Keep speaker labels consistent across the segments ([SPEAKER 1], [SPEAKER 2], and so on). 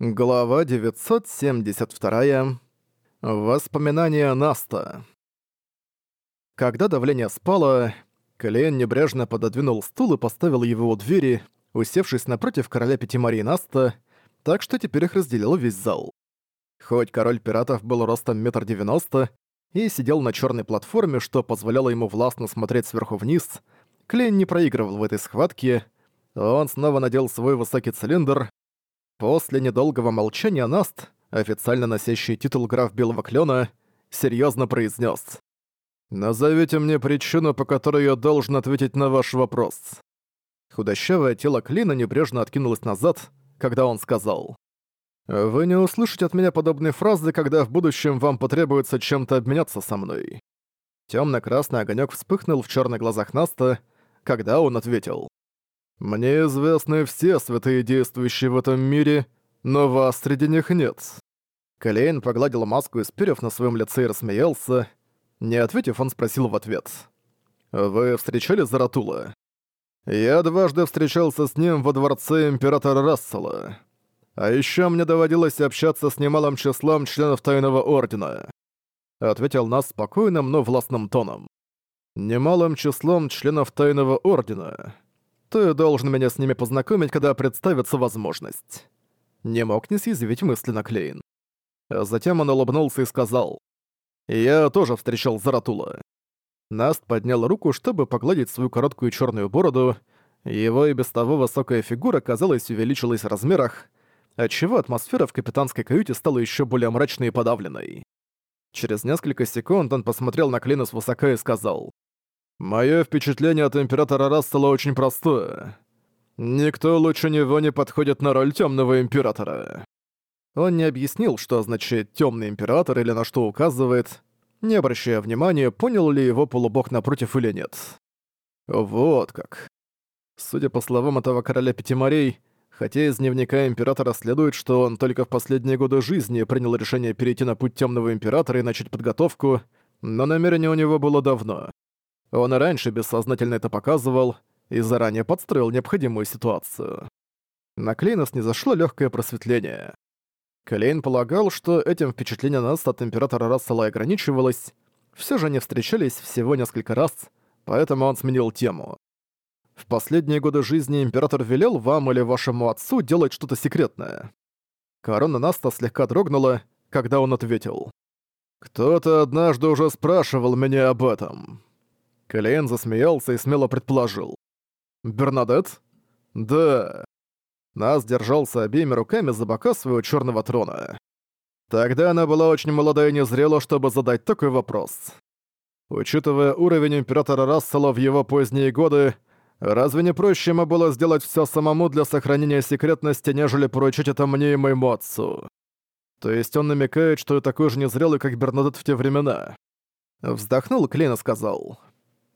[SPEAKER 1] Глава 972. Воспоминания Наста. Когда давление спало, Клейн небрежно пододвинул стул и поставил его у двери, усевшись напротив короля Пятимарии Наста, так что теперь их разделил весь зал. Хоть король пиратов был ростом метр девяносто и сидел на черной платформе, что позволяло ему властно смотреть сверху вниз, Клейн не проигрывал в этой схватке, он снова надел свой высокий цилиндр, После недолгого молчания Наст, официально носящий титул граф Белого Клёна, серьёзно произнёс. «Назовите мне причину, по которой я должен ответить на ваш вопрос». Худощавое тело Клина небрежно откинулось назад, когда он сказал. «Вы не услышите от меня подобной фразы, когда в будущем вам потребуется чем-то обменяться со мной». Тёмно-красный огонёк вспыхнул в чёрных глазах Наста, когда он ответил. Мне известны все святые действующие в этом мире, но вас среди них нет». Клейн погладил маску из перьев на своем лице и рассмеялся. Не ответив, он спросил в ответ. «Вы встречали Заратула?» «Я дважды встречался с ним во дворце императора Рассела. А еще мне доводилось общаться с немалым числом членов Тайного Ордена», ответил нас спокойным, но властным тоном. «Немалым числом членов Тайного Ордена». Ты должен меня с ними познакомить, когда представится возможность». Не мог не съязвить мысленно Клейн. А затем он улыбнулся и сказал. «Я тоже встречал Заратула». Наст поднял руку, чтобы погладить свою короткую черную бороду. Его и без того высокая фигура, казалось, увеличилась в размерах, отчего атмосфера в капитанской каюте стала еще более мрачной и подавленной. Через несколько секунд он посмотрел на Клина свысока и сказал. Моё впечатление от Императора Рассела очень простое. Никто лучше него не подходит на роль Тёмного Императора. Он не объяснил, что означает «Тёмный Император» или на что указывает, не обращая внимания, понял ли его полубог напротив или нет. Вот как. Судя по словам этого короля Пяти морей, хотя из дневника императора следует, что он только в последние годы жизни принял решение перейти на путь Темного Императора и начать подготовку, но намерение у него было давно. Он и раньше бессознательно это показывал и заранее подстроил необходимую ситуацию. На Клейнус не зашло легкое просветление. Клейн полагал, что этим впечатление нас от Императора Рассела ограничивалось, все же они встречались всего несколько раз, поэтому он сменил тему. В последние годы жизни Император велел вам или вашему отцу делать что-то секретное. Корона Наста слегка дрогнула, когда он ответил. «Кто-то однажды уже спрашивал меня об этом». Калейн засмеялся и смело предположил. «Бернадет?» «Да». Нас держался обеими руками за бока своего черного трона. Тогда она была очень молода и незрела, чтобы задать такой вопрос. Учитывая уровень императора Рассела в его поздние годы, разве не проще ему было сделать все самому для сохранения секретности, нежели поручить это мне и моему отцу? То есть он намекает, что я такой же незрелый, как Бернадет в те времена. Вздохнул Клейн и сказал.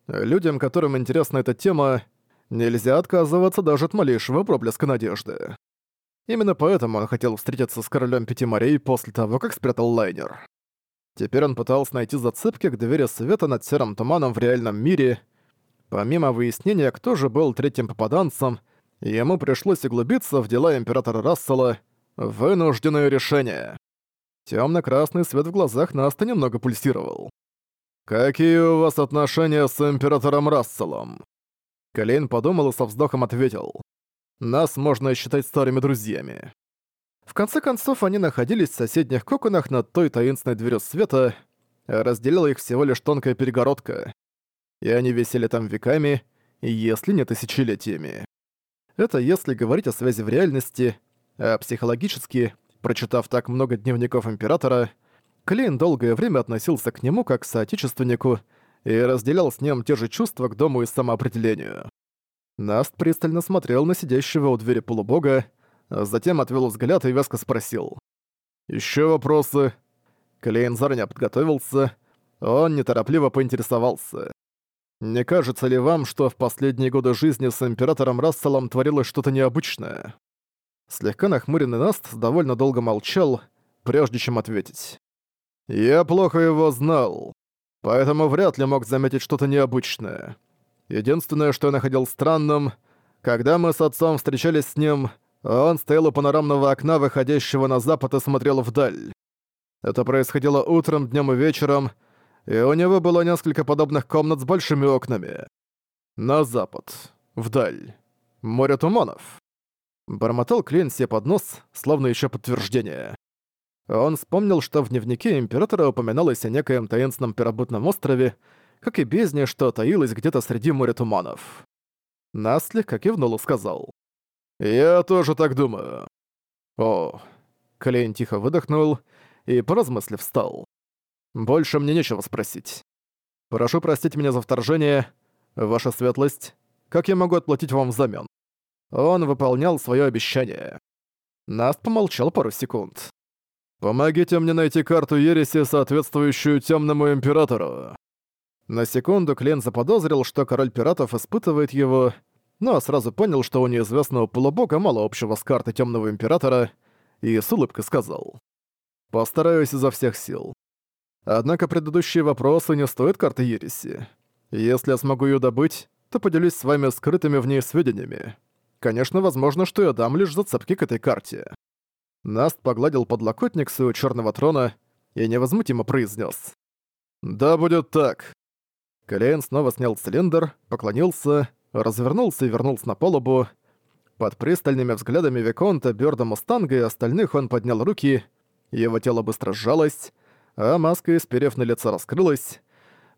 [SPEAKER 1] Людям, которым интересна эта тема, нельзя отказываться даже от малейшего проблеска надежды. Именно поэтому он хотел встретиться с королем Пяти морей после того, как спрятал лайнер. Теперь он пытался найти зацепки к двери света над серым туманом в реальном мире. Помимо выяснения, кто же был третьим попаданцем, ему пришлось углубиться в дела императора Рассела «Вынужденное решение». Темно-красный свет в глазах Наста немного пульсировал. «Какие у вас отношения с императором Расселом?» Калейн подумал и со вздохом ответил. «Нас можно считать старыми друзьями». В конце концов, они находились в соседних коконах над той таинственной дверью света, а разделила их всего лишь тонкая перегородка. И они висели там веками, если не тысячелетиями. Это если говорить о связи в реальности, а психологически, прочитав так много дневников Императора, Клейн долгое время относился к нему как к соотечественнику и разделял с ним те же чувства к дому и самоопределению. Наст пристально смотрел на сидящего у двери полубога, а затем отвел взгляд и вязко спросил. «Еще вопросы?» Клейн заранее подготовился. Он неторопливо поинтересовался. «Не кажется ли вам, что в последние годы жизни с Императором Расселом творилось что-то необычное?» Слегка нахмуренный Наст довольно долго молчал, прежде чем ответить. Я плохо его знал, поэтому вряд ли мог заметить что-то необычное. Единственное, что я находил странным, когда мы с отцом встречались с ним, он стоял у панорамного окна, выходящего на запад, и смотрел вдаль. Это происходило утром, днем и вечером, и у него было несколько подобных комнат с большими окнами. На запад, вдаль, море туманов. Бормотал Клейн себе под нос, словно еще подтверждение. Он вспомнил, что в дневнике Императора упоминалось о некоем таинственном первобытном острове, как и бездне, что таилось где-то среди моря туманов. Нас слегка кивнул и сказал. «Я тоже так думаю». «О». Клейн тихо выдохнул и, поразмыслив, встал. «Больше мне нечего спросить. Прошу простить меня за вторжение. Ваша светлость, как я могу отплатить вам взамен?» Он выполнял свое обещание. Наст помолчал пару секунд. Помогите мне найти карту ереси, соответствующую Темному Императору». На секунду Клен заподозрил, что король пиратов испытывает его, но сразу понял, что у неизвестного полубога мало общего с картой Темного Императора, и с улыбкой сказал. «Постараюсь изо всех сил. Однако предыдущие вопросы не стоят карты ереси. Если я смогу ее добыть, то поделюсь с вами скрытыми в ней сведениями. Конечно, возможно, что я дам лишь зацепки к этой карте». Наст погладил подлокотник своего черного трона и невозмутимо произнес: «Да будет так». Калейн снова снял цилиндр, поклонился, развернулся и вернулся на палубу. Под пристальными взглядами Виконта, Бёрда Мустанга и остальных он поднял руки, его тело быстро сжалось, а маска из перьев на лице раскрылась.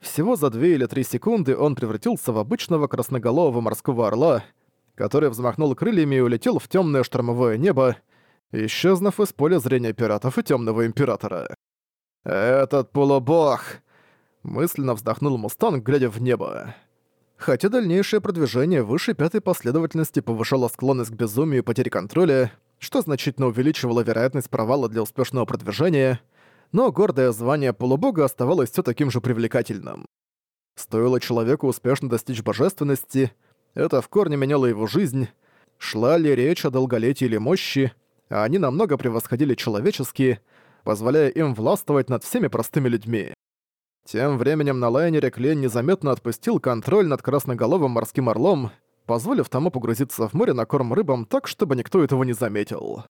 [SPEAKER 1] Всего за две или три секунды он превратился в обычного красноголового морского орла, который взмахнул крыльями и улетел в темное штормовое небо, исчезнув из поля зрения пиратов и Темного Императора. «Этот полубог!» Мысленно вздохнул Мустанг, глядя в небо. Хотя дальнейшее продвижение выше пятой последовательности повышало склонность к безумию и потере контроля, что значительно увеличивало вероятность провала для успешного продвижения, но гордое звание полубога оставалось все таким же привлекательным. Стоило человеку успешно достичь божественности, это в корне меняло его жизнь, шла ли речь о долголетии или мощи, а они намного превосходили человеческие, позволяя им властвовать над всеми простыми людьми. Тем временем на лайнере Клен незаметно отпустил контроль над красноголовым морским орлом, позволив тому погрузиться в море на корм рыбам так, чтобы никто этого не заметил.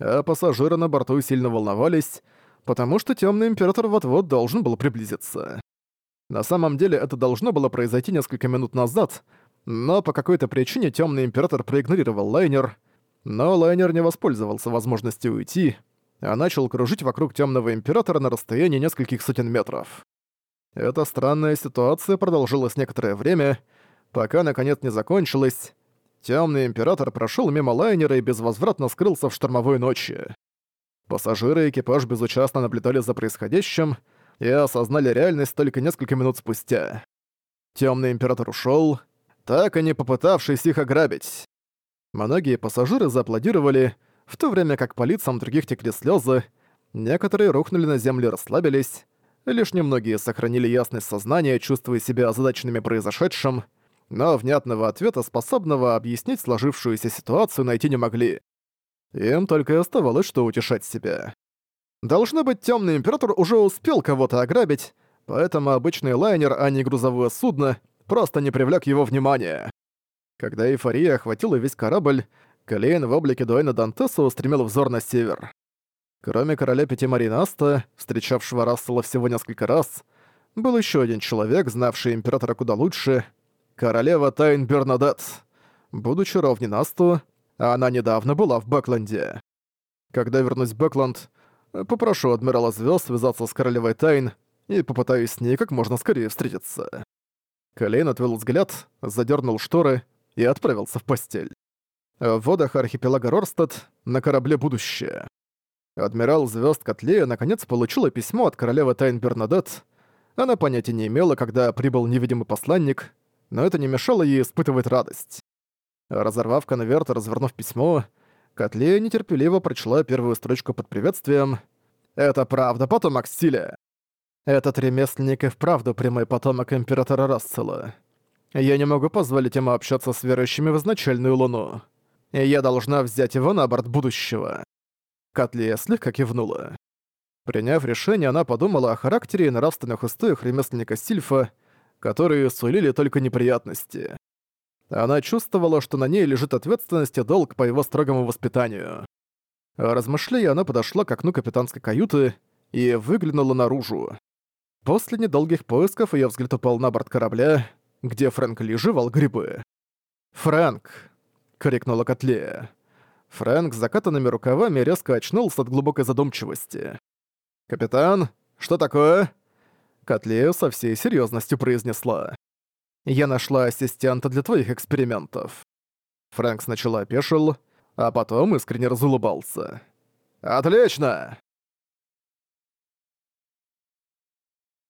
[SPEAKER 1] А пассажиры на борту сильно волновались, потому что Темный Император вот-вот должен был приблизиться. На самом деле это должно было произойти несколько минут назад, но по какой-то причине Темный Император проигнорировал лайнер, но лайнер не воспользовался возможностью уйти, а начал кружить вокруг Темного Императора на расстоянии нескольких сотен метров. Эта странная ситуация продолжилась некоторое время, пока наконец не закончилась. Темный Император прошел мимо лайнера и безвозвратно скрылся в штормовой ночи. Пассажиры и экипаж безучастно наблюдали за происходящим и осознали реальность только несколько минут спустя. Темный Император ушел, так и не попытавшись их ограбить. Многие пассажиры зааплодировали, в то время как по лицам других текли слезы, некоторые рухнули на землю и расслабились, лишь немногие сохранили ясность сознания, чувствуя себя озадаченными произошедшим, но внятного ответа, способного объяснить сложившуюся ситуацию, найти не могли. Им только и оставалось, что утешать себя. Должно быть, темный император уже успел кого-то ограбить, поэтому обычный лайнер, а не грузовое судно, просто не привлек его внимания. Когда эйфория охватила весь корабль, Калейн в облике Дуэйна Дантеса устремил взор на север. Кроме короля Пяти встречавшего Рассела всего несколько раз, был еще один человек, знавший императора куда лучше — королева Тайн Бернадет. Будучи ровней Насту, она недавно была в Бэкленде. Когда вернусь в Бэкленд, попрошу адмирала звезд связаться с королевой Тайн и попытаюсь с ней как можно скорее встретиться. Калейн отвел взгляд, задернул шторы — и отправился в постель. В водах архипелага Рорстад на корабле «Будущее». Адмирал звезд Котлея наконец получила письмо от королевы Тайн Бернадет. Она понятия не имела, когда прибыл невидимый посланник, но это не мешало ей испытывать радость. Разорвав конверт и развернув письмо, Котлея нетерпеливо прочла первую строчку под приветствием «Это правда, потомок стиля!» Этот ремесленник и вправду прямой потомок императора Рассела. Я не могу позволить ему общаться с верующими в изначальную луну. И я должна взять его на борт будущего». Катлия слегка кивнула. Приняв решение, она подумала о характере и нравственных устоях ремесленника Сильфа, которые сулили только неприятности. Она чувствовала, что на ней лежит ответственность и долг по его строгому воспитанию. Размышляя, она подошла к окну капитанской каюты и выглянула наружу. После недолгих поисков ее взгляд упал на борт корабля, где Фрэнк леживал грибы. «Фрэнк!» — крикнула Котлея. Фрэнк с закатанными рукавами резко очнулся от глубокой задумчивости. «Капитан, что такое?» Котлея со всей серьезностью произнесла. «Я нашла ассистента для твоих экспериментов». Фрэнк сначала опешил, а потом искренне разулыбался. «Отлично!»